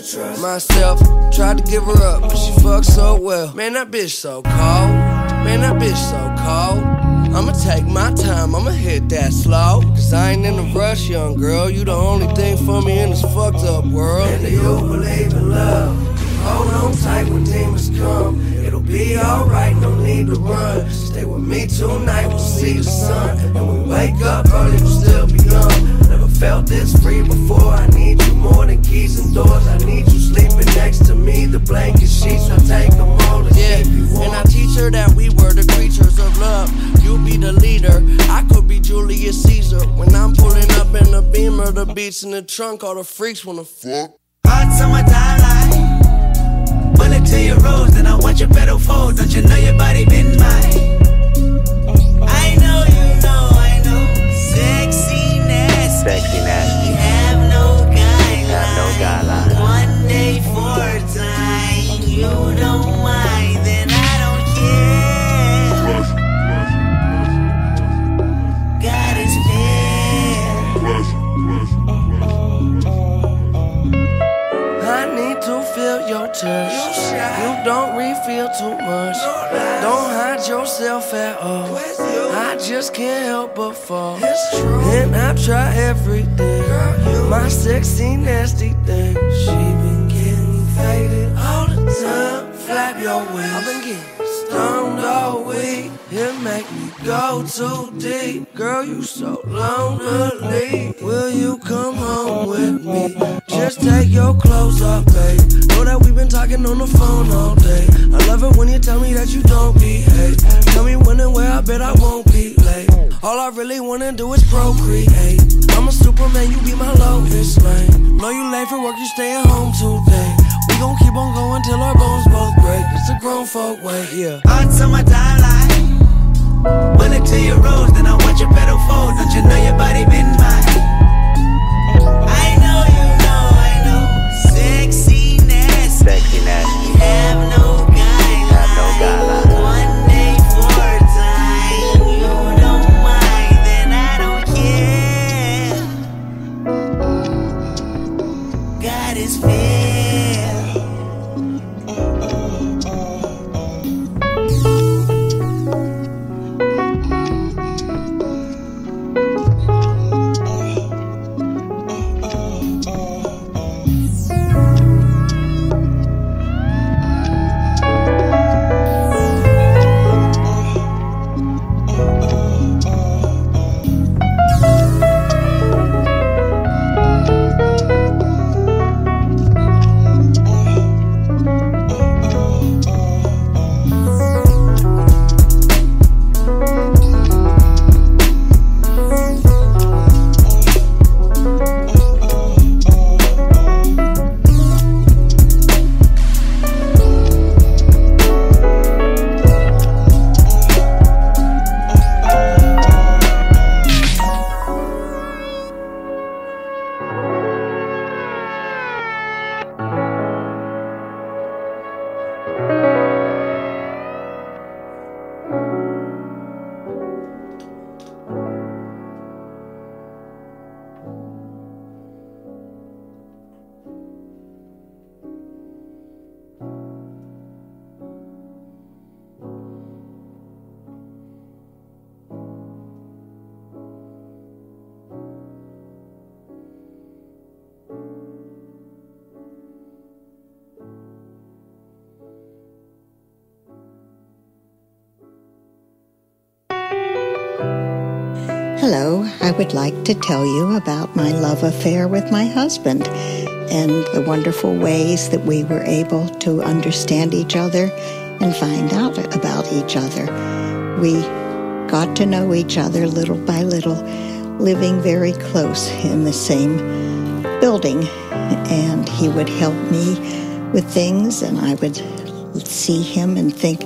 trust myself? Tried to give her up, but she fucked so well. Man, that bitch so cold. Man, that bitch so cold. I'ma take my time, I'ma hit that slow. Cause I ain't in a rush, young girl. You the only thing for me in this fucked up world. And do you believe in love? Hold on tight when demons come. It'll be alright, no need to run. Stay with me tonight, we'll see the sun. And when we wake up early, we'll still be young. Never felt this free before. Keys doors. I need you sleeping next to me. The blanket sheets, I take them all to yeah. keep you warm. And I teach her that we were the creatures of love. You be the leader. I could be Julius Caesar. When I'm pulling up in the beamer, the beats in the trunk, all the freaks wanna fuck. Hot summertime sexy, nasty thing. She been getting faded your wings. I've been getting stoned all week. It make me go too deep. Girl, you so lonely. Will you come home with me? Just take your clothes off, babe. Know that we've been talking on the phone all day. I love it when you tell me that you don't behave. Tell me when and where, I bet I won't be late. All I really wanna do is procreate. I'm a superman, you be my Lois Lane. Know you late for work, you stay at home today. We gon' keep on going till our bones both break. It's a grown folk way, yeah. Hot summertime light. Bullet to your rose, then I want your pedal fold. Don't you know your body been mine? I know you know, I know. Sexy nasty. Sexy nasty. You have no guidelines. Have no guidelines. I would like to tell you about my love affair with my husband and the wonderful ways that we were able to understand each other and find out about each other. We got to know each other little by little, living very close in the same building. And he would help me with things, and I would see him and think,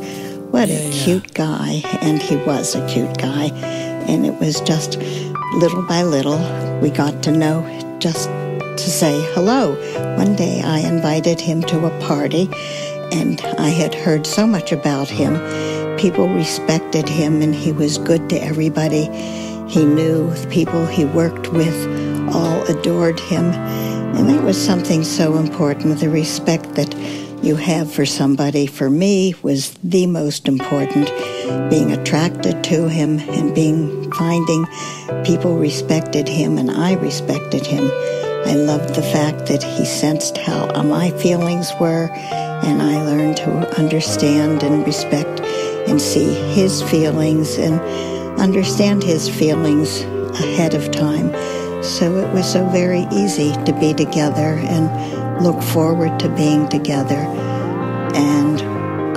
what a cute guy. And he was a cute guy. And it was just little by little, we got to know just to say hello. One day I invited him to a party, and I had heard so much about him. People respected him, and he was good to everybody. He knew the people he worked with all adored him. And that was something so important. The respect that you have for somebody, for me, was the most important. Being attracted to him and being finding people respected him and I respected him. I loved the fact that he sensed how my feelings were, and I learned to understand and respect and see his feelings and understand his feelings ahead of time. So it was so very easy to be together and look forward to being together. And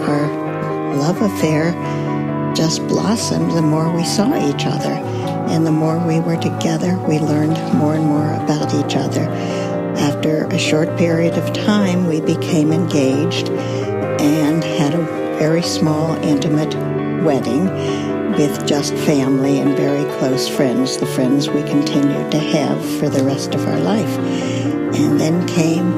our love affair just blossomed the more we saw each other. And the more we were together, we learned more and more about each other. After a short period of time, we became engaged and had a very small, intimate wedding with just family and very close friends, the friends we continued to have for the rest of our life. And then came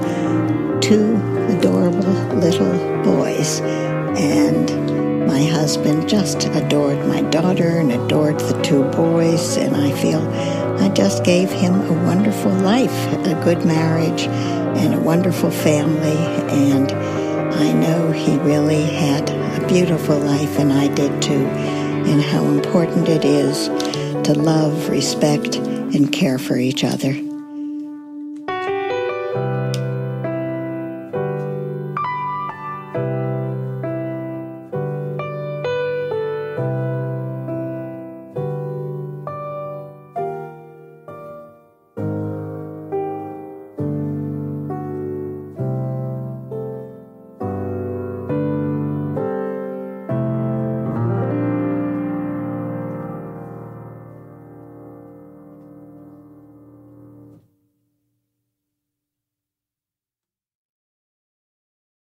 two adorable little boys, and my husband just adored my daughter and adored the two boys, and I feel I just gave him a wonderful life, a good marriage, and a wonderful family, and I know he really had a beautiful life, and I did too and how important it is to love, respect, and care for each other.